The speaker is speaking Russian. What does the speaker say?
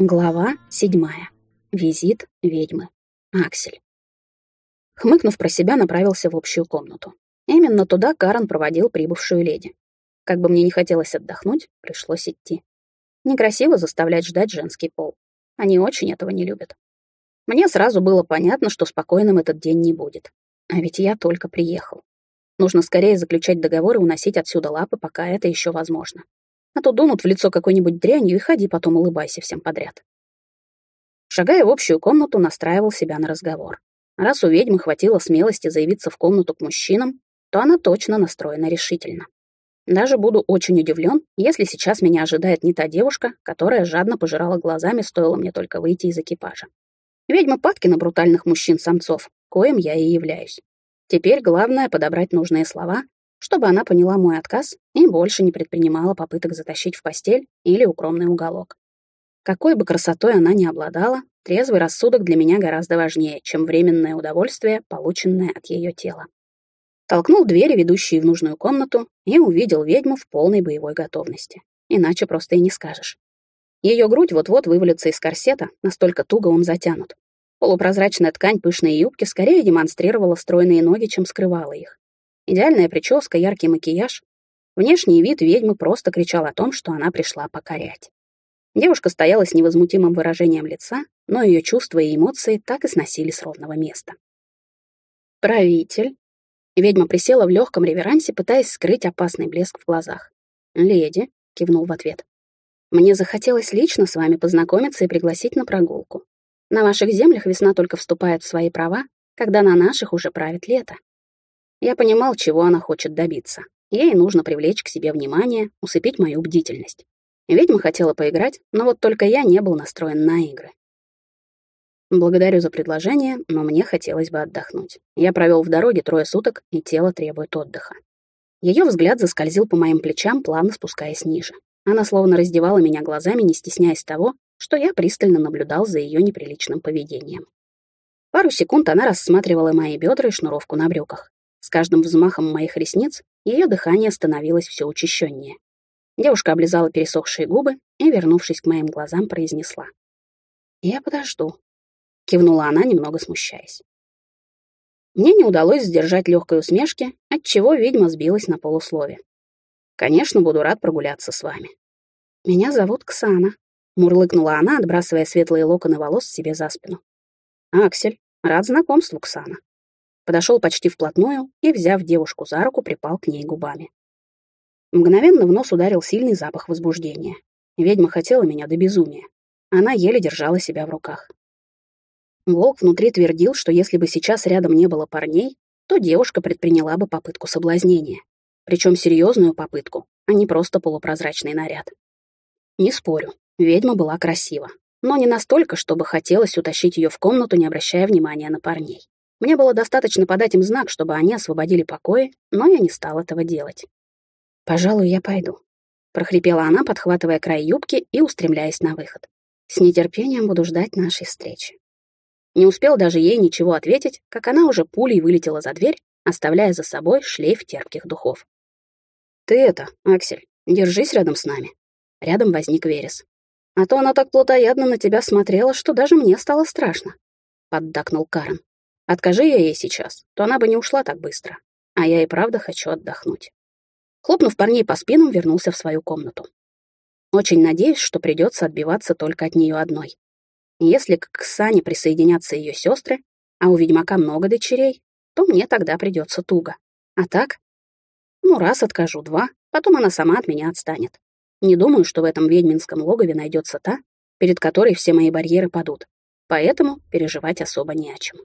Глава седьмая. Визит ведьмы. Аксель. Хмыкнув про себя, направился в общую комнату. Именно туда Карен проводил прибывшую леди. Как бы мне не хотелось отдохнуть, пришлось идти. Некрасиво заставлять ждать женский пол. Они очень этого не любят. Мне сразу было понятно, что спокойным этот день не будет. А ведь я только приехал. Нужно скорее заключать договор и уносить отсюда лапы, пока это еще возможно а то дунут в лицо какой-нибудь дрянью и ходи потом улыбайся всем подряд. Шагая в общую комнату, настраивал себя на разговор. Раз у ведьмы хватило смелости заявиться в комнату к мужчинам, то она точно настроена решительно. Даже буду очень удивлен, если сейчас меня ожидает не та девушка, которая жадно пожирала глазами, стоило мне только выйти из экипажа. Ведьма падки на брутальных мужчин-самцов, коим я и являюсь. Теперь главное — подобрать нужные слова чтобы она поняла мой отказ и больше не предпринимала попыток затащить в постель или укромный уголок. Какой бы красотой она ни обладала, трезвый рассудок для меня гораздо важнее, чем временное удовольствие, полученное от ее тела. Толкнул двери, ведущие в нужную комнату, и увидел ведьму в полной боевой готовности. Иначе просто и не скажешь. Ее грудь вот-вот вывалится из корсета, настолько туго он затянут. Полупрозрачная ткань пышной юбки скорее демонстрировала стройные ноги, чем скрывала их. Идеальная прическа, яркий макияж. Внешний вид ведьмы просто кричал о том, что она пришла покорять. Девушка стояла с невозмутимым выражением лица, но ее чувства и эмоции так и сносили с ровного места. «Правитель». Ведьма присела в легком реверансе, пытаясь скрыть опасный блеск в глазах. «Леди», — кивнул в ответ. «Мне захотелось лично с вами познакомиться и пригласить на прогулку. На ваших землях весна только вступает в свои права, когда на наших уже правит лето. Я понимал, чего она хочет добиться. Ей нужно привлечь к себе внимание, усыпить мою бдительность. Ведьма хотела поиграть, но вот только я не был настроен на игры. Благодарю за предложение, но мне хотелось бы отдохнуть. Я провел в дороге трое суток, и тело требует отдыха. Ее взгляд заскользил по моим плечам, плавно спускаясь ниже. Она словно раздевала меня глазами, не стесняясь того, что я пристально наблюдал за ее неприличным поведением. Пару секунд она рассматривала мои бедра и шнуровку на брюках. С каждым взмахом моих ресниц ее дыхание становилось все учащеннее. Девушка облизала пересохшие губы и, вернувшись к моим глазам, произнесла. «Я подожду», — кивнула она, немного смущаясь. Мне не удалось сдержать легкой усмешки, отчего ведьма сбилась на полуслове. «Конечно, буду рад прогуляться с вами». «Меня зовут Ксана», — мурлыкнула она, отбрасывая светлые локоны волос себе за спину. «Аксель, рад знакомству, Ксана», подошел почти вплотную и, взяв девушку за руку, припал к ней губами. Мгновенно в нос ударил сильный запах возбуждения. Ведьма хотела меня до безумия. Она еле держала себя в руках. Волк внутри твердил, что если бы сейчас рядом не было парней, то девушка предприняла бы попытку соблазнения. Причем серьезную попытку, а не просто полупрозрачный наряд. Не спорю, ведьма была красива, но не настолько, чтобы хотелось утащить ее в комнату, не обращая внимания на парней. Мне было достаточно подать им знак, чтобы они освободили покои, но я не стал этого делать. «Пожалуй, я пойду», — прохрипела она, подхватывая край юбки и устремляясь на выход. «С нетерпением буду ждать нашей встречи». Не успел даже ей ничего ответить, как она уже пулей вылетела за дверь, оставляя за собой шлейф терпких духов. «Ты это, Аксель, держись рядом с нами». Рядом возник Верес. «А то она так плотоядно на тебя смотрела, что даже мне стало страшно», — поддакнул Карен. Откажи я ей сейчас, то она бы не ушла так быстро. А я и правда хочу отдохнуть. Хлопнув парней по спинам, вернулся в свою комнату. Очень надеюсь, что придется отбиваться только от нее одной. Если к Ксане присоединятся ее сестры, а у ведьмака много дочерей, то мне тогда придется туго. А так? Ну, раз откажу, два, потом она сама от меня отстанет. Не думаю, что в этом ведьминском логове найдется та, перед которой все мои барьеры падут. Поэтому переживать особо не о чем.